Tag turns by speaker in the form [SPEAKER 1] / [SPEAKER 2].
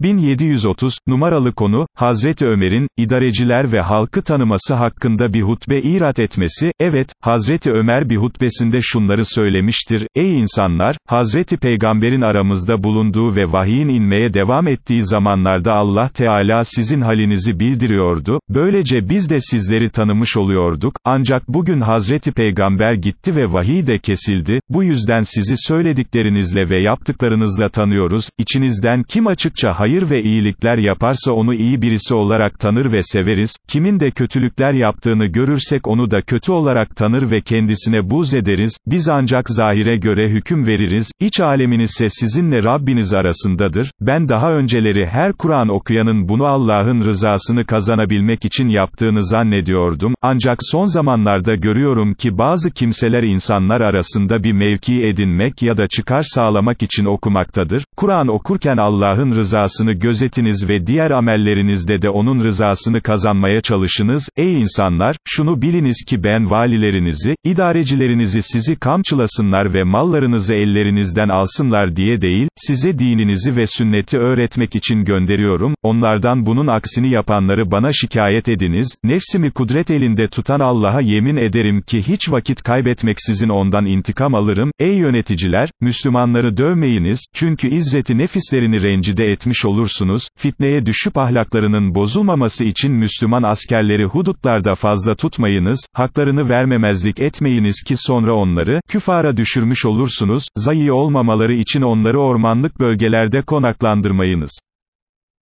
[SPEAKER 1] 1730, numaralı konu, Hazreti Ömer'in, idareciler ve halkı tanıması hakkında bir hutbe irat etmesi, evet, Hazreti Ömer bir hutbesinde şunları söylemiştir, ey insanlar, Hazreti Peygamber'in aramızda bulunduğu ve vahiyin inmeye devam ettiği zamanlarda Allah Teala sizin halinizi bildiriyordu, böylece biz de sizleri tanımış oluyorduk, ancak bugün Hazreti Peygamber gitti ve vahiy de kesildi, bu yüzden sizi söylediklerinizle ve yaptıklarınızla tanıyoruz, içinizden kim açıkça hayır, hayır ve iyilikler yaparsa onu iyi birisi olarak tanır ve severiz, kimin de kötülükler yaptığını görürsek onu da kötü olarak tanır ve kendisine buz ederiz, biz ancak zahire göre hüküm veririz, iç aleminiz ise sizinle Rabbiniz arasındadır, ben daha önceleri her Kur'an okuyanın bunu Allah'ın rızasını kazanabilmek için yaptığını zannediyordum, ancak son zamanlarda görüyorum ki bazı kimseler insanlar arasında bir mevki edinmek ya da çıkar sağlamak için okumaktadır, Kur'an okurken Allah'ın rızası rızasını gözetiniz ve diğer amellerinizde de onun rızasını kazanmaya çalışınız, ey insanlar, şunu biliniz ki ben valilerinizi, idarecilerinizi sizi kamçılasınlar ve mallarınızı ellerinizden alsınlar diye değil, size dininizi ve sünneti öğretmek için gönderiyorum, onlardan bunun aksini yapanları bana şikayet ediniz, nefsimi kudret elinde tutan Allah'a yemin ederim ki hiç vakit kaybetmeksizin ondan intikam alırım, ey yöneticiler, Müslümanları dövmeyiniz, çünkü izzeti nefislerini rencide etmiş olursunuz, fitneye düşüp ahlaklarının bozulmaması için Müslüman askerleri hudutlarda fazla tutmayınız, haklarını vermemezlik etmeyiniz ki sonra onları, küfara düşürmüş olursunuz, zayi olmamaları için onları ormanlık bölgelerde konaklandırmayınız.